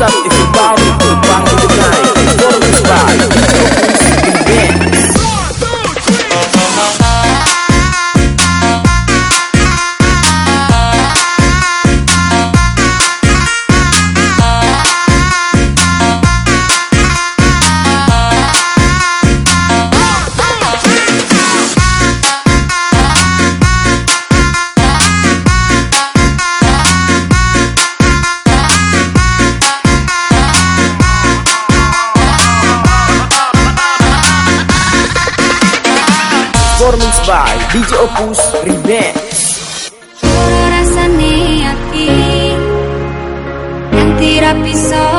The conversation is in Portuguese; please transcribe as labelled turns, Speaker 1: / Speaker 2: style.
Speaker 1: if you borrow DJ Opus Remix.
Speaker 2: Rasane aki Yang tira pisau